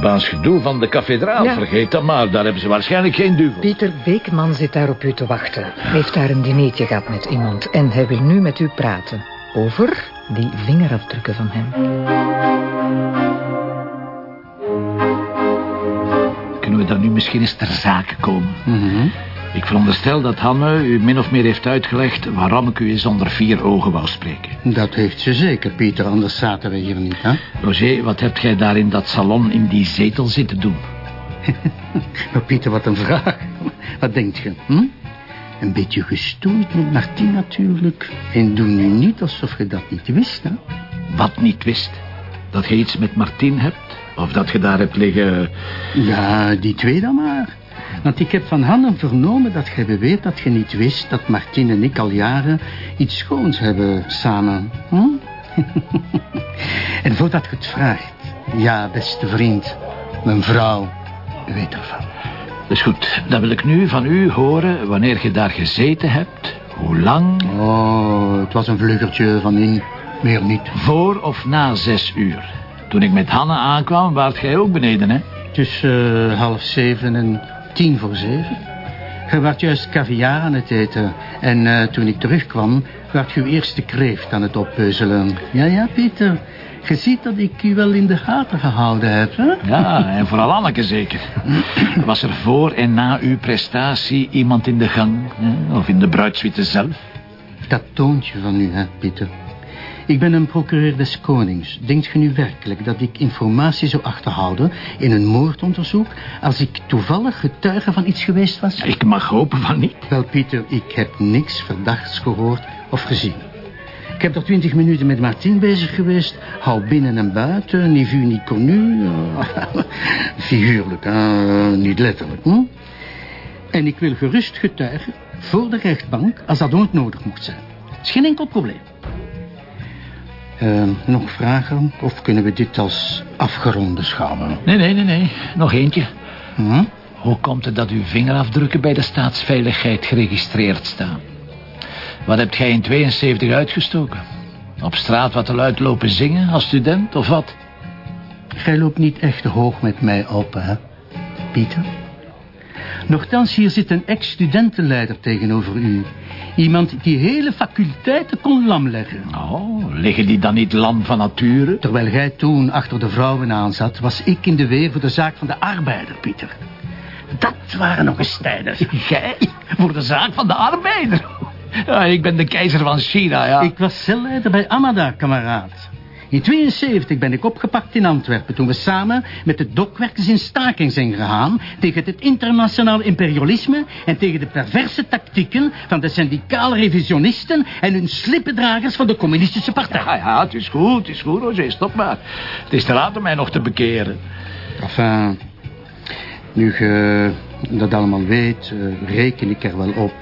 Cubaans gedoe van de kathedraal. Ja. Vergeet dat maar, daar hebben ze waarschijnlijk geen duvel. Pieter Beekman zit daar op u te wachten. Hij heeft daar een dinertje gehad met iemand. En hij wil nu met u praten. Over die vingerafdrukken van hem. Kunnen we dan nu misschien eens ter zake komen? Mhm. Ik veronderstel dat Hanne u min of meer heeft uitgelegd... waarom ik u eens onder vier ogen wou spreken. Dat heeft ze zeker, Pieter, anders zaten we hier niet, hè? Roger, wat hebt gij daar in dat salon in die zetel zitten doen? Maar Pieter, wat een vraag. Wat denkt je, hm? Een beetje gestoeid met Martien natuurlijk. En doe nu niet alsof je dat niet wist, hè? Wat niet wist? Dat je iets met Martin hebt? Of dat je daar hebt liggen... Ja, die twee dan maar. Want ik heb van Hanne vernomen dat jij beweert dat je niet wist... dat Martien en ik al jaren iets schoons hebben samen. Hm? en voordat je het vraagt... Ja, beste vriend, mijn vrouw weet ervan. Dus goed, dan wil ik nu van u horen wanneer je daar gezeten hebt. Hoe lang? Oh, het was een vluggertje van in, meer niet. Voor of na zes uur. Toen ik met Hanne aankwam, waart jij ook beneden, hè? Tussen eh, half zeven en tien voor zeven. Je werd juist caviar aan het eten. En eh, toen ik terugkwam, werd je uw eerste kreeft aan het oppeuzelen. Ja, ja, Pieter. Je ziet dat ik u wel in de gaten gehouden heb, hè? Ja, en vooral Anneke zeker. Was er voor en na uw prestatie iemand in de gang? hè? Of in de bruidssuite zelf? Dat toontje van u, hè, Pieter. Ik ben een procureur des konings. Denkt je nu werkelijk dat ik informatie zou achterhouden in een moordonderzoek... als ik toevallig getuige van iets geweest was? Ik mag hopen van niet. Wel, Pieter, ik heb niks verdachts gehoord of gezien. Ik heb er twintig minuten met Martin bezig geweest. Hou binnen en buiten, ni vu ni connu. eh, figuurlijk, hè? niet letterlijk. Hm? En ik wil gerust getuigen voor de rechtbank als dat ooit nodig mocht zijn. is geen enkel probleem. Eh, nog vragen of kunnen we dit als afgerond beschouwen? Nee, nee, nee, nee. Nog eentje. Hm? Hoe komt het dat uw vingerafdrukken bij de staatsveiligheid geregistreerd staan? Wat hebt gij in 72 uitgestoken? Op straat wat te luid lopen zingen als student of wat? Gij loopt niet echt hoog met mij op, hè, Pieter? Nochtans, hier zit een ex-studentenleider tegenover u. Iemand die hele faculteiten kon lamleggen. Oh, liggen die dan niet lam van nature? Terwijl gij toen achter de vrouwen aan zat... was ik in de weer voor de zaak van de arbeider, Pieter. Dat waren nog eens tijden. Jij? Voor de zaak van de arbeider? Ja, ik ben de keizer van China, ja. Ik was celleider bij Amada, kameraad. In 72 ben ik opgepakt in Antwerpen... toen we samen met de dokwerkers in staking zijn gegaan... tegen het internationaal imperialisme... en tegen de perverse tactieken van de syndicale revisionisten... en hun slippendragers van de communistische partij. Ja, ja, het is goed, het is goed, Roger, stop maar. Het is te laat om mij nog te bekeren. Enfin, nu je dat allemaal weet... eh, reken ik er wel op...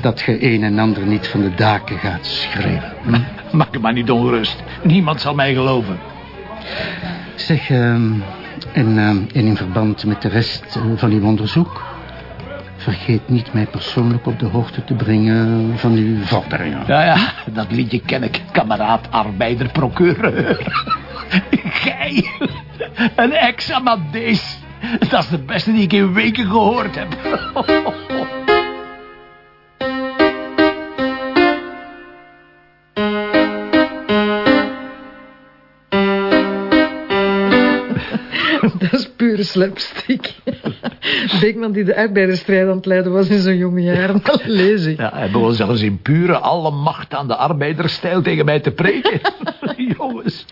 dat je een en ander niet van de daken gaat schreeuwen. Hm? Maak me maar niet ongerust. Niemand zal mij geloven. Zeg, ehm, en, ehm, en in verband met de rest eh, van uw onderzoek... vergeet niet mij persoonlijk op de hoogte te brengen van uw vorderingen. Ja, ja, dat liedje ken ik. Kameraad, arbeider, procureur. Gij, een ex-Amadeus. Dat is de beste die ik in weken gehoord heb. pure slapstick. Beekman die de arbeidersstrijd aan het leiden was in zijn jonge jaren. Lees ik. Ja, hij begon zelfs in pure alle macht aan de arbeidersstijl tegen mij te preken. Jongens.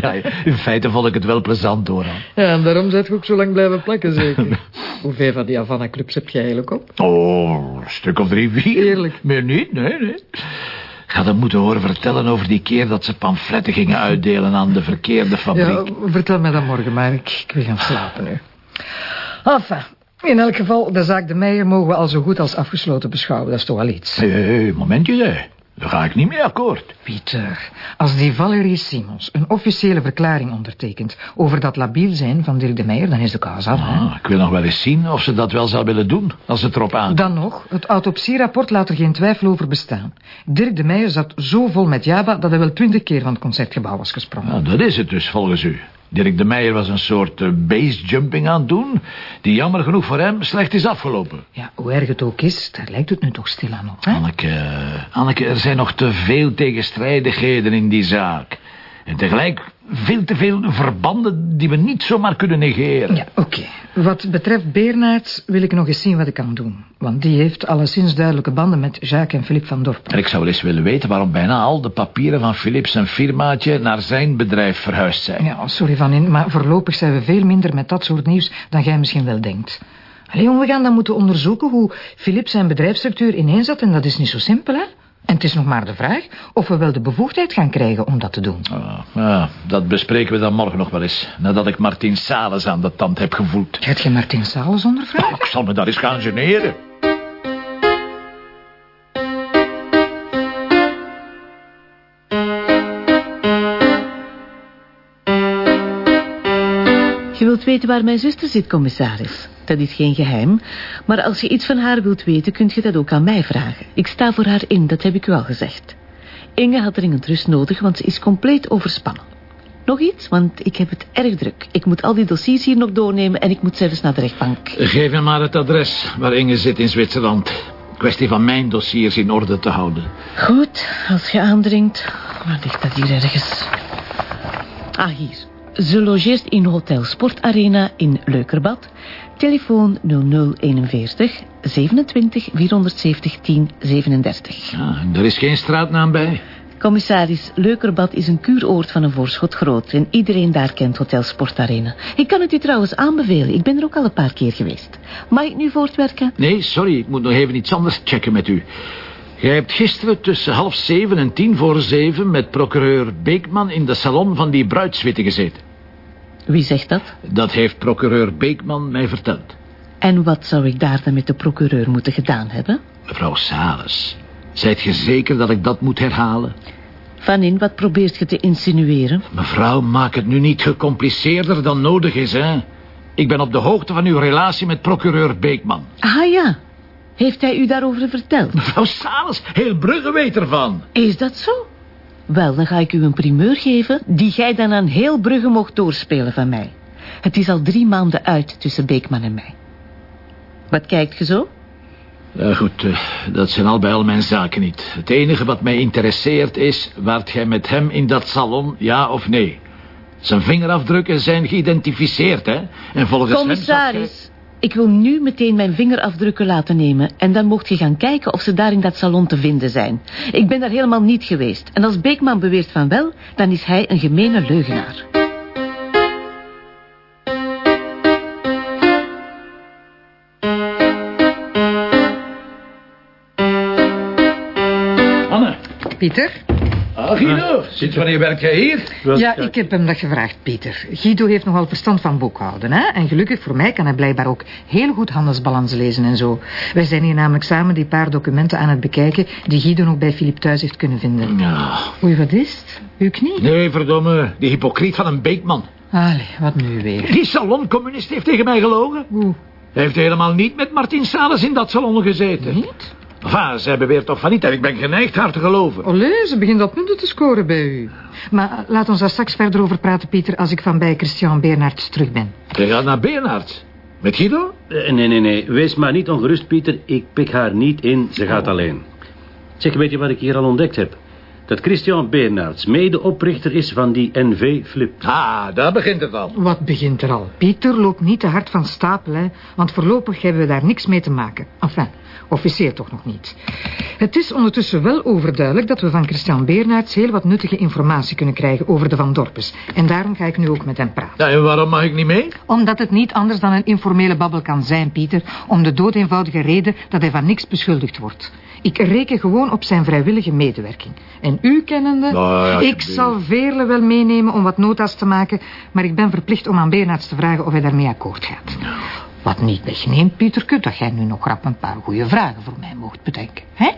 Ja, in feite vond ik het wel plezant hoor. Ja, en daarom zijn je ook zo lang blijven plakken, zeker. Hoeveel van die Havana-clubs heb jij eigenlijk op? Oh, een stuk of drie, vier. Eerlijk? Meer niet, nee, nee. Ik had hem moeten horen vertellen over die keer dat ze pamfletten gingen uitdelen aan de verkeerde fabriek. Ja, vertel mij dat morgen maar. Ik, ik wil gaan slapen nu. Enfin, in elk geval, de zaak De Meijer mogen we al zo goed als afgesloten beschouwen. Dat is toch wel iets. Hé, hey, hey, momentje, hè. Daar ga ik niet mee akkoord. Pieter, als die Valerie Simons een officiële verklaring ondertekent... over dat labiel zijn van Dirk de Meijer, dan is de kaas af? Ah, ik wil nog wel eens zien of ze dat wel zou willen doen, als het erop aankomt. Dan nog, het autopsierapport laat er geen twijfel over bestaan. Dirk de Meijer zat zo vol met jaba dat hij wel twintig keer van het concertgebouw was gesprongen. Nou, dat is het dus, volgens u. Dirk de Meijer was een soort uh, basejumping aan het doen... die jammer genoeg voor hem slecht is afgelopen. Ja, hoe erg het ook is, daar lijkt het nu toch stilaan op, hè? Anneke, Anneke, er zijn nog te veel tegenstrijdigheden in die zaak. En tegelijk veel te veel verbanden die we niet zomaar kunnen negeren. Ja, oké. Wat betreft Beernaerts wil ik nog eens zien wat ik kan doen. Want die heeft alleszins duidelijke banden met Jacques en Philippe van Dorp. En ik zou wel eens willen weten waarom bijna al de papieren van Philippe zijn firmaatje naar zijn bedrijf verhuisd zijn. Ja, sorry Van In, maar voorlopig zijn we veel minder met dat soort nieuws dan jij misschien wel denkt. Allee, we gaan dan moeten onderzoeken hoe Philippe zijn bedrijfsstructuur ineenzat en dat is niet zo simpel, hè? En het is nog maar de vraag of we wel de bevoegdheid gaan krijgen om dat te doen. Ja, dat bespreken we dan morgen nog wel eens. Nadat ik Martin Sales aan de tand heb gevoeld. Heb je Martin Sales ondervragen? Oh, ik zal me daar eens gaan generen. Wilt weten waar mijn zuster zit, commissaris. Dat is geen geheim. Maar als je iets van haar wilt weten, kunt je dat ook aan mij vragen. Ik sta voor haar in, dat heb ik u al gezegd. Inge had dringend rust nodig, want ze is compleet overspannen. Nog iets, want ik heb het erg druk. Ik moet al die dossiers hier nog doornemen en ik moet zelfs naar de rechtbank. Geef me maar het adres waar Inge zit in Zwitserland. Kwestie van mijn dossiers in orde te houden. Goed, als je aandringt. Waar ligt dat hier ergens? Ah, hier. Ze logeert in Hotel Sportarena in Leukerbad. Telefoon 0041 27 470 10 37. Ja, er is geen straatnaam bij. Commissaris, Leukerbad is een kuuroord van een voorschot groot... en iedereen daar kent Hotel Sportarena. Ik kan het u trouwens aanbevelen. Ik ben er ook al een paar keer geweest. Mag ik nu voortwerken? Nee, sorry, ik moet nog even iets anders checken met u. Jij hebt gisteren tussen half zeven en tien voor zeven... met procureur Beekman in de salon van die bruidswitte gezeten. Wie zegt dat? Dat heeft procureur Beekman mij verteld. En wat zou ik daar dan met de procureur moeten gedaan hebben? Mevrouw Sales, zijt je zeker dat ik dat moet herhalen? Van in, wat probeert je te insinueren? Mevrouw, maak het nu niet gecompliceerder dan nodig is, hè? Ik ben op de hoogte van uw relatie met procureur Beekman. Ah ja, heeft hij u daarover verteld? Mevrouw Sales, heel Brugge weet ervan. Is dat zo? Wel, dan ga ik u een primeur geven... die jij dan aan heel Brugge mocht doorspelen van mij. Het is al drie maanden uit tussen Beekman en mij. Wat kijkt je zo? Ja, goed, uh, dat zijn al bij al mijn zaken niet. Het enige wat mij interesseert is... waart jij met hem in dat salon, ja of nee? Zijn vingerafdrukken zijn geïdentificeerd, hè? En volgens Commissaris, ik wil nu meteen mijn vingerafdrukken laten nemen... en dan mocht je gaan kijken of ze daar in dat salon te vinden zijn. Ik ben daar helemaal niet geweest. En als Beekman beweert van wel, dan is hij een gemene leugenaar. Anne. Pieter? Ah, Guido, sinds wanneer werk jij hier? Ja, ik heb hem dat gevraagd, Pieter. Guido heeft nogal verstand van boekhouden, hè? En gelukkig voor mij kan hij blijkbaar ook heel goed handelsbalans lezen en zo. Wij zijn hier namelijk samen die paar documenten aan het bekijken... die Guido nog bij Filip thuis heeft kunnen vinden. Ja. Oei, wat is het? Uw knie? Nee, verdomme, die hypocriet van een Beekman. Allee, wat nu weer? Die saloncommunist heeft tegen mij gelogen. Oeh, Hij heeft helemaal niet met Martin Sales in dat salon gezeten. niet? Enfin, zij beweert toch van niet en ik ben geneigd haar te geloven. Olé, ze begint op punten te scoren bij u. Maar eh, laat ons daar straks verder over praten, Pieter... als ik van bij Christian Bernards terug ben. Je gaat naar Bernhard. Met Guido? Eh, nee, nee, nee. Wees maar niet ongerust, Pieter. Ik pik haar niet in. Ze gaat alleen. Zeg, weet je wat ik hier al ontdekt heb? Dat Christian Bernards medeoprichter is van die NV Flip. Ah, daar begint het al. Wat begint er al? Pieter, loop niet te hard van stapel, hè. Want voorlopig hebben we daar niks mee te maken. Enfin, officieel toch nog niet. Het is ondertussen wel overduidelijk dat we van Christian Bernards... heel wat nuttige informatie kunnen krijgen over de Van Dorpes. En daarom ga ik nu ook met hem praten. Ja, en waarom mag ik niet mee? Omdat het niet anders dan een informele babbel kan zijn, Pieter... om de doodeenvoudige reden dat hij van niks beschuldigd wordt. Ik reken gewoon op zijn vrijwillige medewerking. En u kennende... Nou ja, ik ik- zal Veerle wel meenemen om wat nota's te maken... maar ik ben verplicht om aan Bernards te vragen of hij daarmee akkoord gaat. Wat niet wegneemt, Pieterke, dat jij nu nog rap een paar goede vragen voor mij mocht bedenken. Hè?